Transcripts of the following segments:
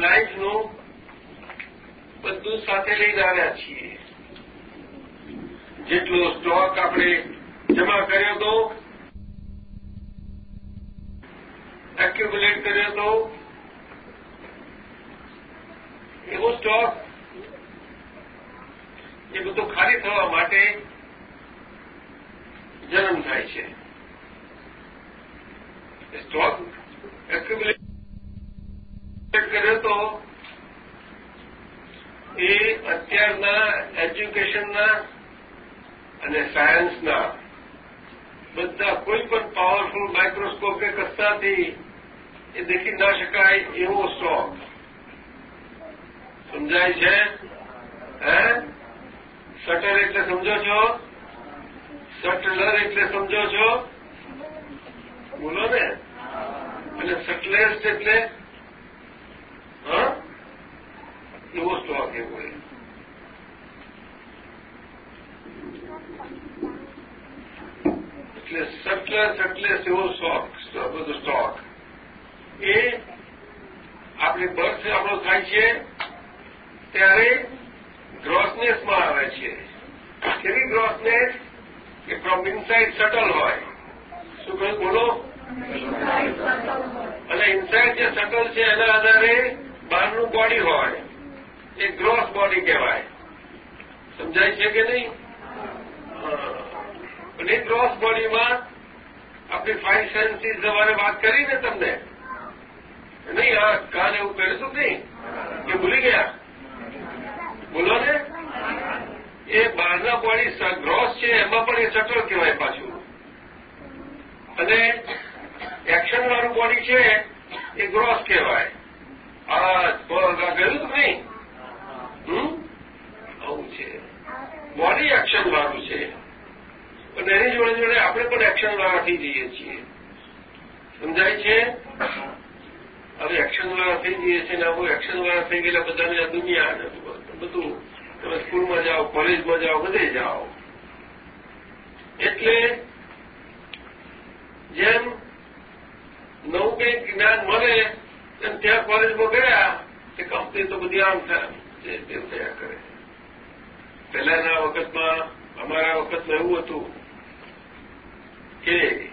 લાઈફનું બધું સાથે લઈને આવ્યા છીએ. જેટલો સ્ટોક આપણે જમા કર્યો હતો એક્યુમ્યુલેટ કર્યો હતો એવો સ્ટોક એ બધું ખાલી થવા માટે જન્મ થાય છે. સ્ટોક એક્યુમ્યુલેટ કર્યો તો એ અત્યારના એજ્યુકેશનના અને સાયન્સના બધા કોઈ પણ પાવરફુલ માઇક્રોસ્કોપ કે કસ્તાથી એ દેખી ના શકાય એવો સ્ટોક સમજાય છે? હે? શટર એટલે સમજો છો? સટલર એટલે સમજો છો? બોલો ને. એટલે સટલેસ્ટ એટલે હા એવો સ્ટોક એવો એ એટલે સટલેસ સટલેસ એવો સ્ટોક બધો સ્ટોક એ આપણે બર્થ આપણો થાય છે ત્યારે ગ્રોસનેસમાં આવે છે. કેવી ગ્રોસનેસ કે ફ્રોમ ઇનસાઇડ સટલ હોય. શું કહ્યું? બોલો. અને ઇનસાઇડ જે સટલ છે એના આધારે બહારનું બોડી હોય. એ ગ્રોસ બોડી કહેવાય. સમજાય છે કે નહીં? અને ગ્રોસ બોડીમાં આપણી ફાઇવ સેન્સીસ જવાને વાત કરી ને તમને. નહીં આ કાન એવું હતું નહીં? કે ભૂલી ગયા? બોલો ને. એ બહારના બોડી ગ્રોસ છે, એમાં પણ એ સટલ કહેવાય પાછું. અને એક્શન વાળું બોડી છે, એ ગ્રોસ કહેવાય. આ ગયું નહીં હમ આવું છે બોડી એક્શન વાળું છે અને એની જોડે જોડે આપણે પણ એક્શન થઈ જઈએ છીએ. સમજાય છે? હવે એક્શન વાળા થઈ જઈએ છીએ ને આવું એક્શન વાળા થઈ ગયેલા બધાને દુનિયા બધું તમે સ્કૂલમાં જાઓ કોલેજમાં જાઓ, બધે જાઓ. એટલે જેમ નવું કંઈક જ્ઞાન મળે એમ ત્યાં કોલેજમાં ગયા કે કંપની તો બધી આમ થાય. તેમ થયા કરે. પહેલાના વખતમાં, અમારા વખતમાં એવું હતું. કે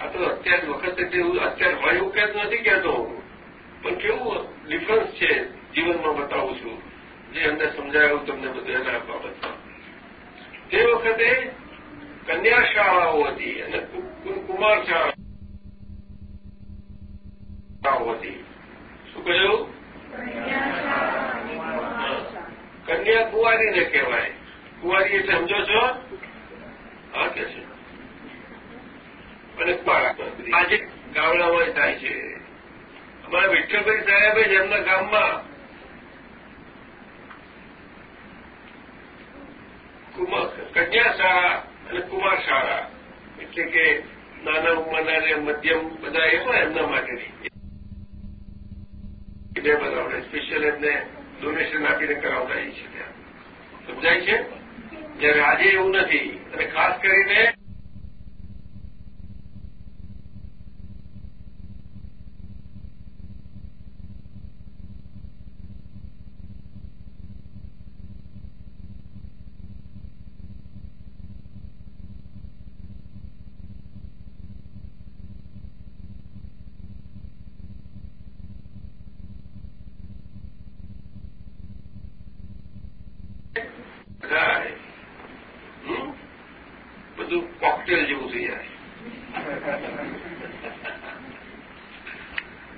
આ તો અત્યાર વખતે અત્યારે હોય એવું કહેતો નથી કહેતો. પણ કેવું ડિફરન્સ છે જીવનમાં બતાવું છું. જે અમને સમજાયું તમને બધું એના બાબતમાં. તે વખતે કન્યા શાળાઓ હતી અને કુમાર શાળાઓ હતી. શું કહ્યું? કન્યા કુંવારીને કહેવાય. કુંવારી સમજો છો? હા છે. અને આજે ગામડામાં થાય છે. અમારા વિઠ્ઠલભાઈ સાહેબે જ એમના ગામમાં કન્યાશાળા અને કુમાર શાળા, એટલે કે નાના ઉંમરના ને મધ્યમ બધા એવા એમના માટેની. બે બધા સ્પેશિયલ એમને ડોનેશન આપીને કરાવતા છે ત્યાં. સમજાય છે? જ્યારે આજે એવું નથી અને ખાસ કરીને થાય બધું કોકટેલ જેવું થઈ જાય.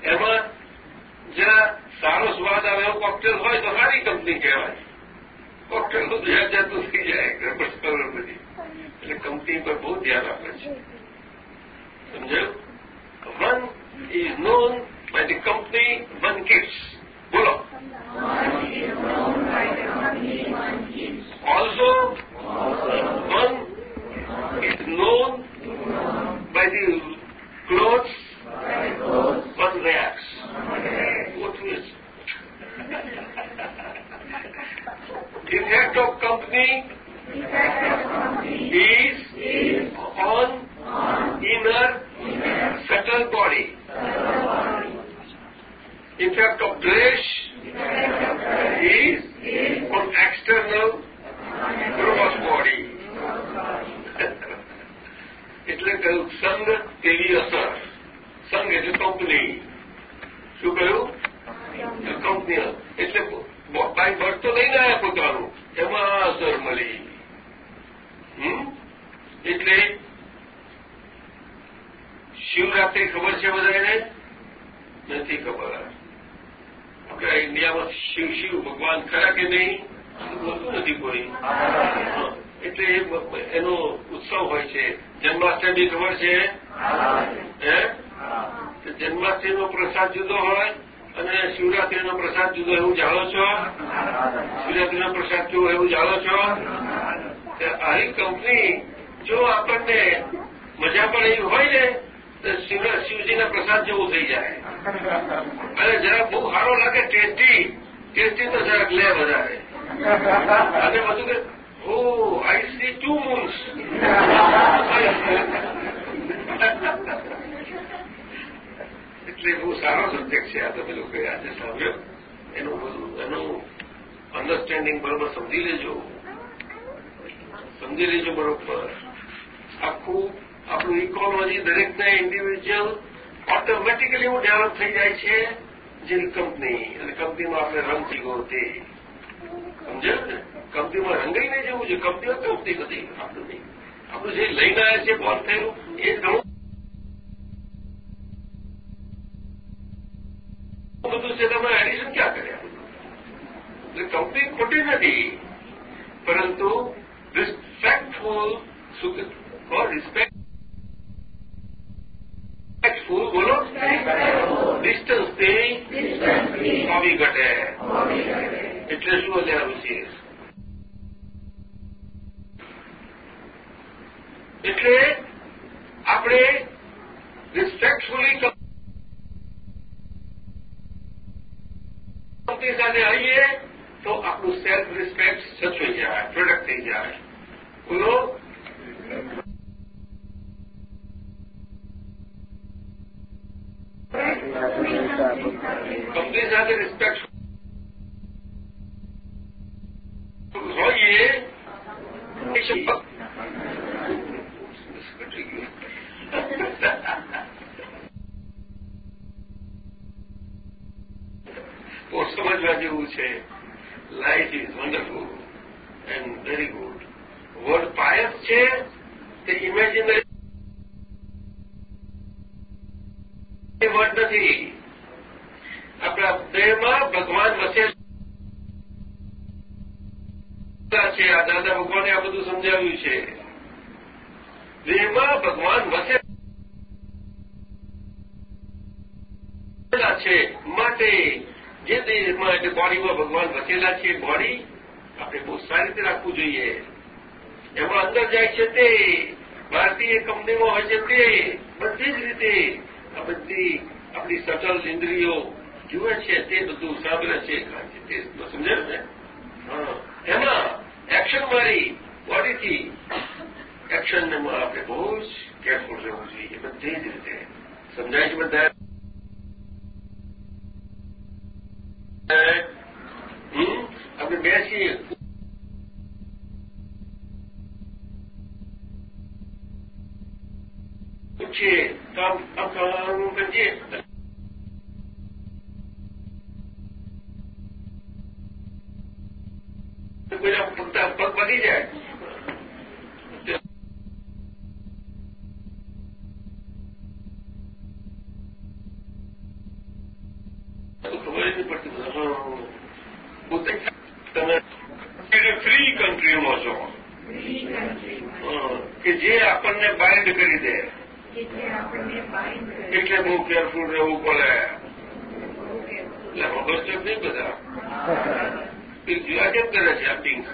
એમાં જ્યાં સારો સ્વાદ આવે એવો કોકટેલ હોય તો સારી કંપની કહેવાય. કોકટેલ તો જાત જાતનું થઈ જાય ગરબડ બધી. એટલે કંપની પર બહુ ધ્યાન આપે છે. સમજાયું? One is known by the company one keeps બોલો. Also, of company is on on inner inner subtle body. effect of dress is is on external gross body. એટલે કહ્યું સંગ તેવી અસર સંઘ એટલે કંપની શું કહ્યું કંપની એટલે બાય બર્થ તો લઈને આવ્યા પોતાનું એમાં અસર મળી. એટલે શિવરાત્રી ખબર છે બધાને? નથી ખબર. આપણા ઇન્ડિયામાં શિવ શિવ ભગવાન ખરા કે નહીં? બોલતું નથી કોઈ. એટલે એનો ઉત્સવ હોય છે. જન્માષ્ટમી ખબર છે? હે. જન્માષ્ટમીનો પ્રસાદ જુદો હોય અને શિવરાત્રીનો પ્રસાદ જુદો એવું જાણો છો? શિવરાત્રીનો પ્રસાદ જુઓ એવું જાણો છો? આવી કંપની જો આપણને મજા એવી હોય ને શિવજીના પ્રસાદ જેવું થઈ જાય. અને જરાક બહુ સારો લાગે, ટેસ્ટી. ટેસ્ટી તો જરાક લે વધારે. અને બધું કે ઓ આઈ સી ટુ મૂન્સ એટલે બહુ સારો સબ્જેક્ટ છે. આ તમે લોકો આજે સાંભળ્યો. એનું બધું, એનું અન્ડરસ્ટેન્ડિંગ બરોબર સમજી લેજો. સમજી લેજો બરોબર. આખું, આપણું ઇકોનોમી દરેકને ઇન્ડિવિજ્યુઅલ ઓટોમેટિકલી એવું ડેવલપ થઈ જાય છે જેની કંપની અને કંપનીમાં આપણે રંગ થયો તે. સમજાયું ને? કંપનીમાં રંગાઈને જેવું છે. કંપનીઓ કંપની નથી. આપણું નહીં. આપણું જે લઈને આવ્યા છે બોલ થયેલું, એ ઘણું બધું છે તમે એડિશન ક્યાં કર્યા એટલે કંપની ખોટી નથી પરંતુ રિસ્પેક્ટફુલ રિસ્પેક્ટ રિસ્પેક્ટફુલ બોલો ડિસ્ટન્સથી હોબી ઘટે એટલે શું અત્યારે છે એટલે આપણે રિસ્પેક્ટફુલી સાથે આવીએ તો આપણું સેલ્ફ રિસ્પેક્ટ સચવાઈ જાય પ્રોડક્ટ થઈ જાય બોલો કંપની સાથે રિસ્પેક્ટ હોઈએ બહુ સમજવા જેવું છે. Life is wonderful and very good word pious છે તે ઇમેજિનરી વર્ડ નથી. આપણા દેહમાં ભગવાન વસેલા છે. આ દાદા ભગવાને આ બધું સમજાવ્યું છે. દેહમાં ભગવાન વસેલા જે દેહમાં એટલે બોડીમાં ભગવાન વસેલા છે બોડી આપણે બહુ સારી રીતે રાખવું જોઈએ એમાં અંદર જાય છે તે ભારતીય કંપનીમાં હોય છે તે બધી જ રીતે આ બધી આપણી સટલ ઇન્દ્રિયો જુએ છે તે બધું સાંભળે છે તે સમજાયું ને હા એમાં એક્શન મારી બોડીથી એક્શનમાં આપણે બહુ જ કેરફુલ રહેવું જોઈએ બધી જ રીતે સમજાય છે બધા આપણે બેસીએ પૂછીએ તો આમ કરીએ કોઈના પગ પડી જાય ખબર નથી પડતી પોતે તમે ફ્રી કન્ટ્રીમાં છો કે જે આપણને બાઇન્ડ કરી દે એટલે બહુ કેરફુલ રહેવું પડે એટલે મગજ તો નહીં બધા જોયા કેમ કરે છે આ પિંક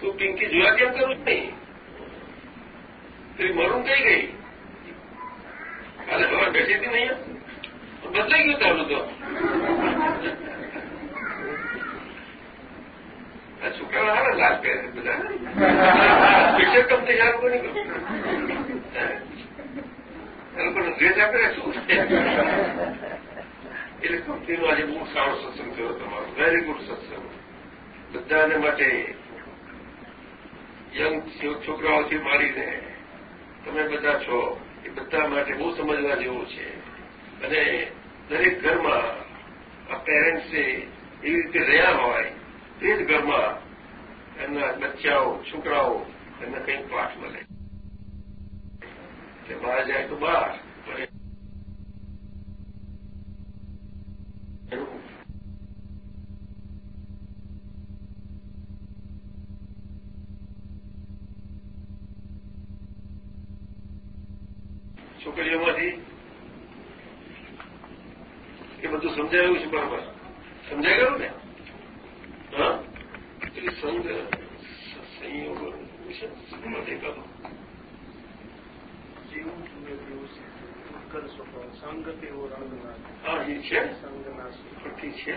તું પિંકી જોયા કેમ કરું નહીં તેરી મરું કઈ ગઈ કાલે સવાર બેસી હતી નહીં બદલાઈ ગયું તારું તો આ છોકરા હારા લાલ પહેરે બધા પિક્ચર કંપની સારું કોની એ લોકોને ડ્રેસ આપે ને શું એટલે આજે બહુ સારો સત્સંગ થયો તમારો. વેરી ગુડ સત્સંગ. બધાને માટે યંગ છોકરાઓથી મારીને તમે બધા છો, એ બધા માટે બહુ સમજવા જેવું છે. અને દરેક ઘરમાં આ પેરેન્ટ્સે એવી રીતે રહ્યા હોય, તે જ ઘરમાં એમના બચ્ચાઓ, છોકરાઓ એમને કંઈક પાઠ મળે. કે બહાર જાય તો બહાર છોકરીઓમાંથી એ બધું સમજાયું છે બરાબર સમજાઈ ગયું ને? હા? એટલે સંઘ સંયોગ વિશે માટે કહો હા એ છે? ફરતી છે.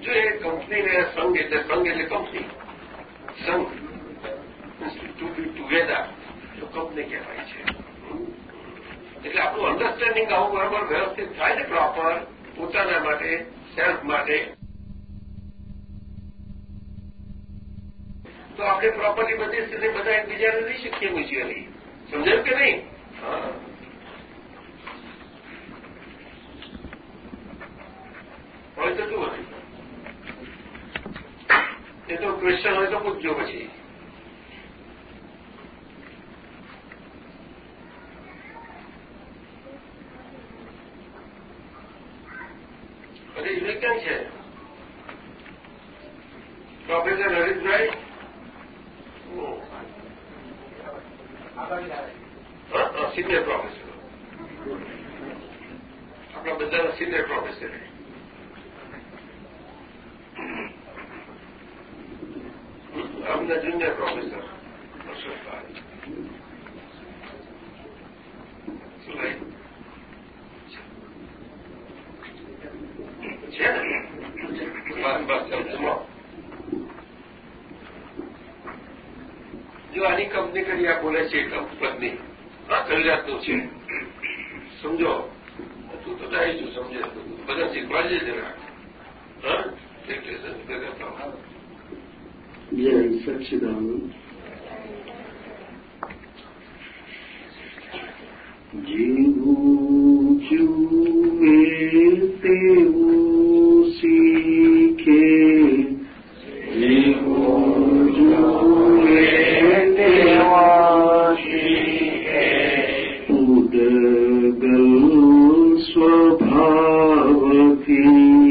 જો એ કંપનીને સંઘ એટલે સંઘ એટલે કંપની સંઘ. ટુ બી ટુગેધર તો કંપની કહેવાય છે. એટલે આપણું અન્ડરસ્ટેન્ડિંગ આવું બરાબર વ્યવસ્થિત થાય ને પ્રોપર પોતાના માટે સેલ્ફ માટે. તો આપણે પ્રોપરલી બધી સ્થિતિ બધા એકબીજાને રહી શકીએ મ્યુચ્યુઅલી સમજાયું કે નહીં? હા. હોય તો શું હોય? એ તો ક્વેશ્ચન હોય તો પૂછજો પછી. યુનિક ક્યાં છે? પ્રોફેસર હરીશભાઈ? Senior professor. આપણા બધાના સિનિયર પ્રોફેસર. અમને જુનિયર પ્રોફેસર અશોકભાઈ શું ભાઈ છે ને બસ બસ જમો આની કંપની કરી આ બોલે છે કંપની આ કલ્યાણનું છે. સમજો? તું તો જાય છું, સમજે. બધા શીખવાડજે જરા જય સચિદાનંદ જીવું છું તેવું الغافرين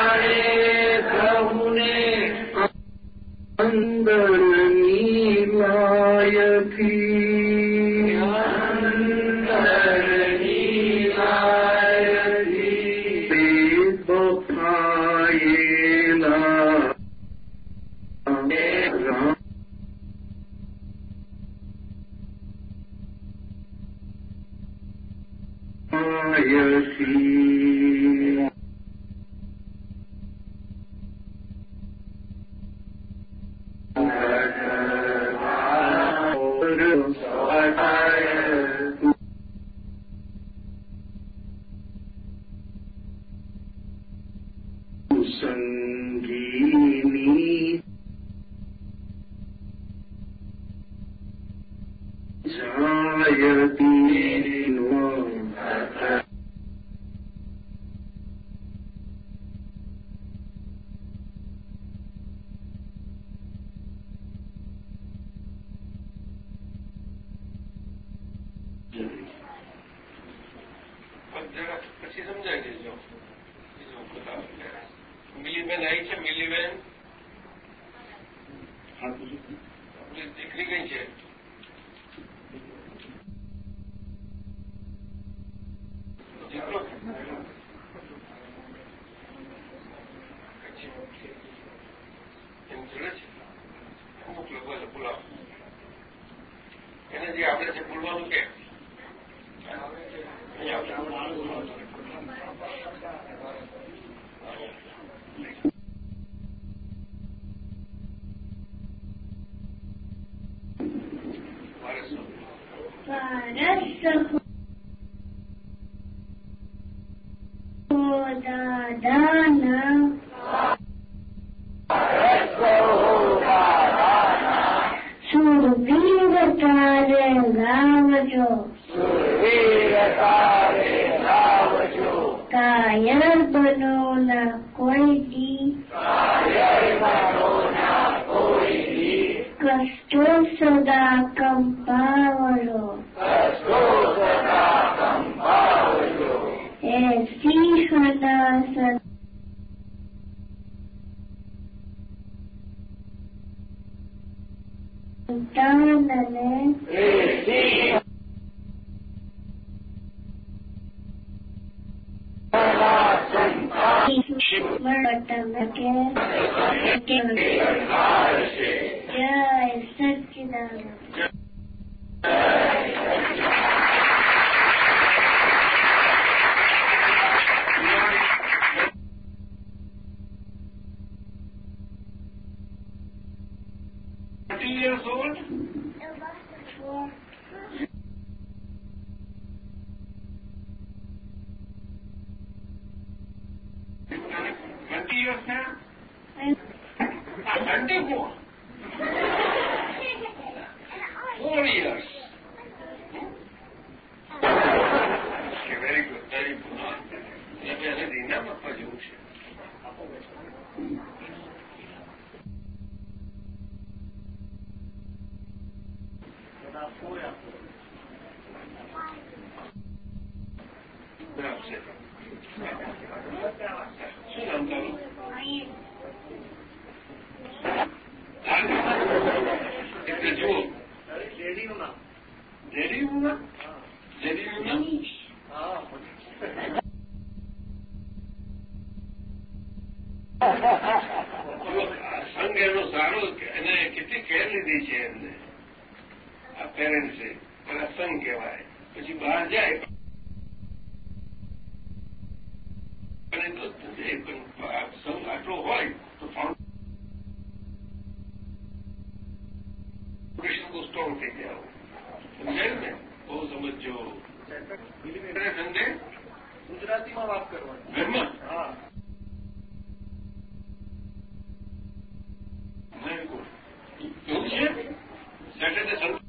Uh, Amen. nature, million Dhanane. Receive. वर्तमके जय सच्चिदानंद years old? Twenty years now? Sunday more. Ah, સંઘ એનો સારો એને કેટલી કેર લીધી છે એમને? આ પેરેન્ટ્સે પેલા સંઘ કહેવાય. પછી બહાર જાય. અને તો થશે પણ સંઘ આટલો હોય તો ફાઉન્ડેશન બહુ સ્ટ્રોંગ થઈ જાય સમજાયું ને? બહુ સમજો સંઘે ગુજરાતીમાં વાત કરવાની. ઘરમાં? હા. Önce secdede sarılıp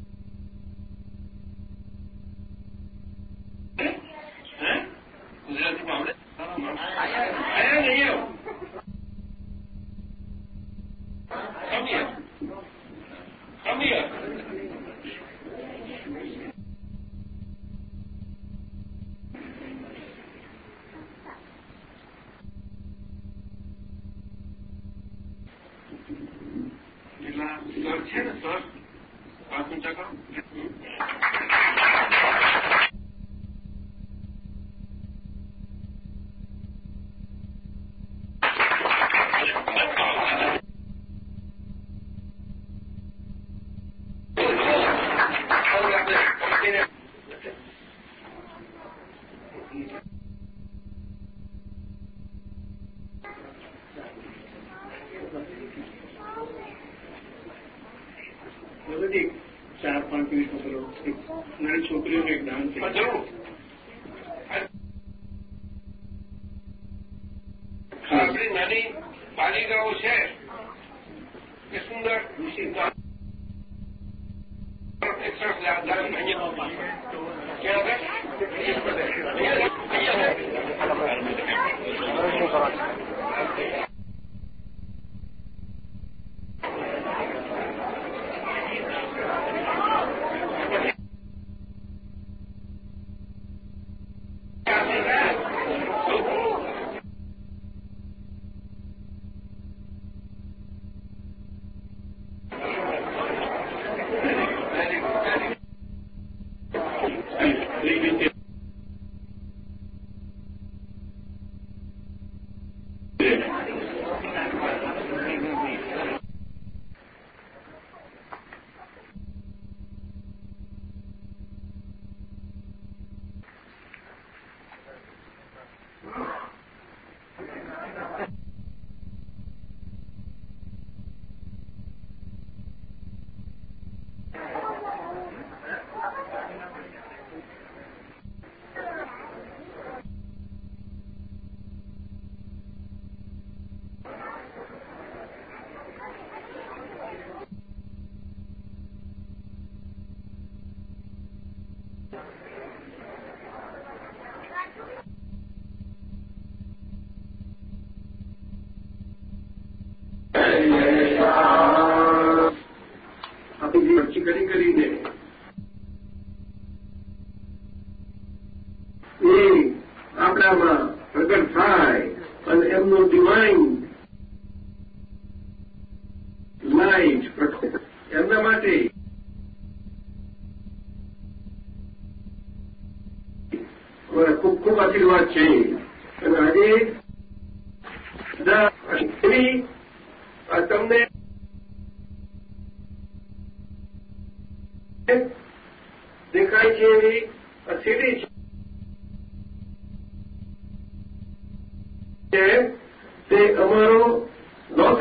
He? Kudreti Mevla. Tamam mı? Ayağı ne yok? Come here. Come here. Thank you. પેલા સર છે ને સર વાત ઊંચા કરો બધી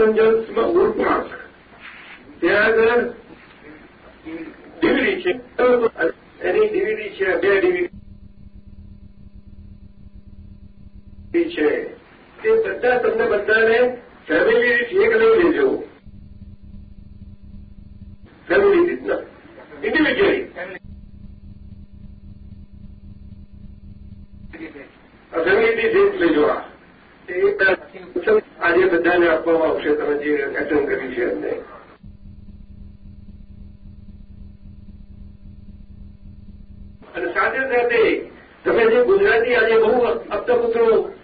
લોસ એન્જલ્સમાં વુડ પાર્ક ત્યાં આગળ ડીવીડી છે. એની ડીવીડી છે બે ડીવીડી છે. તે બધા તમને બધાને ફેમિલી રીત એક લઈ લેજો. ફેમિલી રીતના ઇન્ડિવિજ્યુઅલી ફેમિલી દીઠ લેજો આ. આજે બધાને આપવામાં આવશે, તમે જે એટેન્ડ કરી છે એમને. અને સાથે સાથે તમે જે ગુજરાતી આજે બહુ અપ્તપુત્રો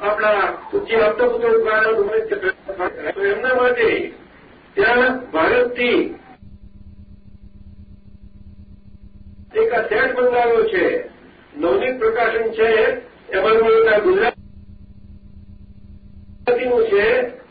આપણા પૂજ્ય અપ્તપુત્રો દ્વારા એમના માટે ત્યાં ભારતથી એક આ બંધાવ્યો છે. નવનીત પ્રકાશન છે એમાં એક આ ગુજરાતીનું છે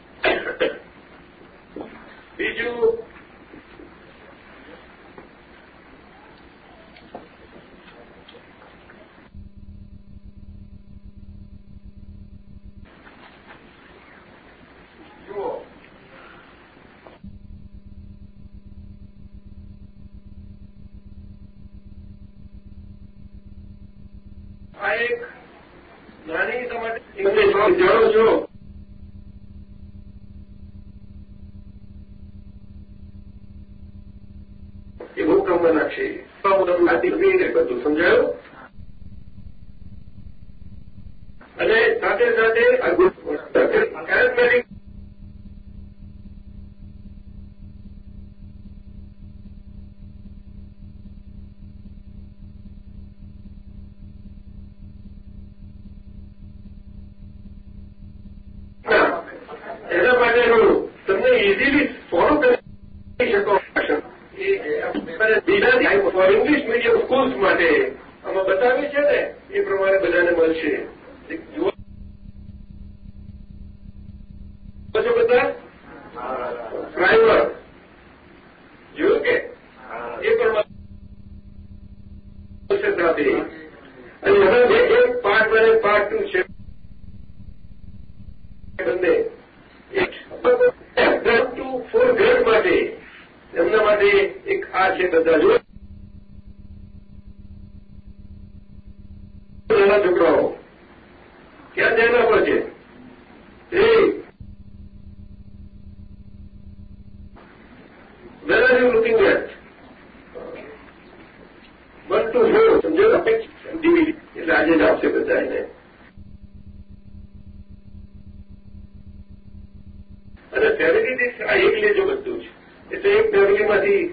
બધી રીતે આ એકલે જ બધું છે એટલે એક ફેમિલીમાંથી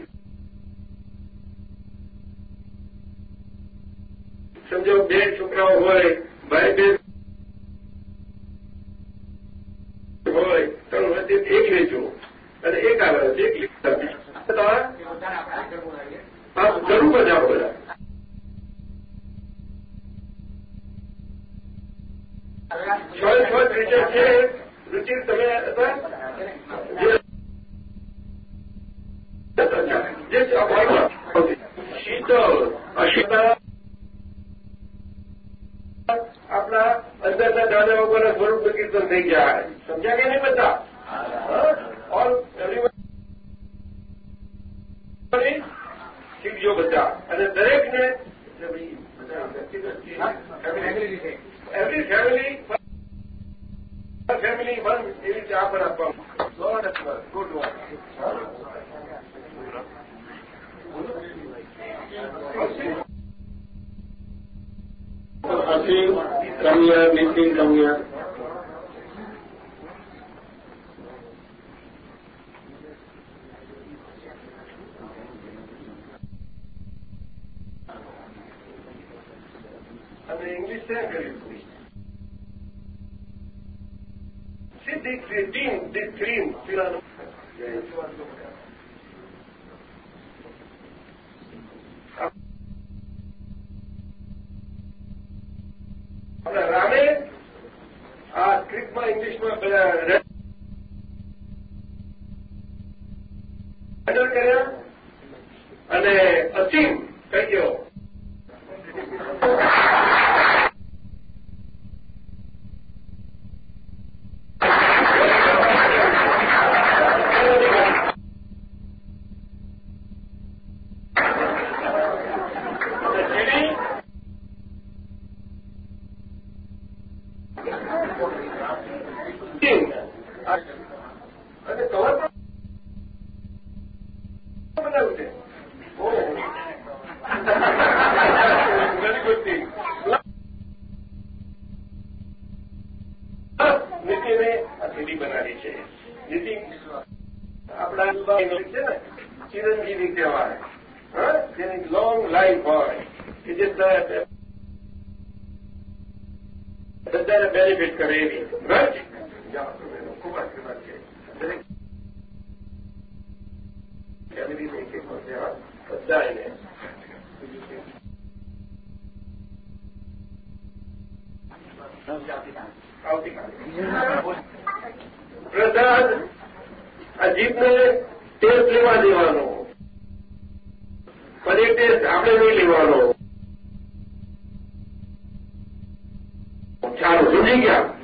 સમજો, બે છોકરાઓ હોય, ભાઈ, બે હોય, ત્રણ હોય એક લેજો. અને એક આવે, એક લીધા જરૂર બધા બધા. Asim, come here, Nitin, come here. નજીકને ટેસ્ટ લેવા દેવાનો. ફરી ટેસ્ટ આપણે નહીં લેવાનો. ચાલો સમજી ગયા?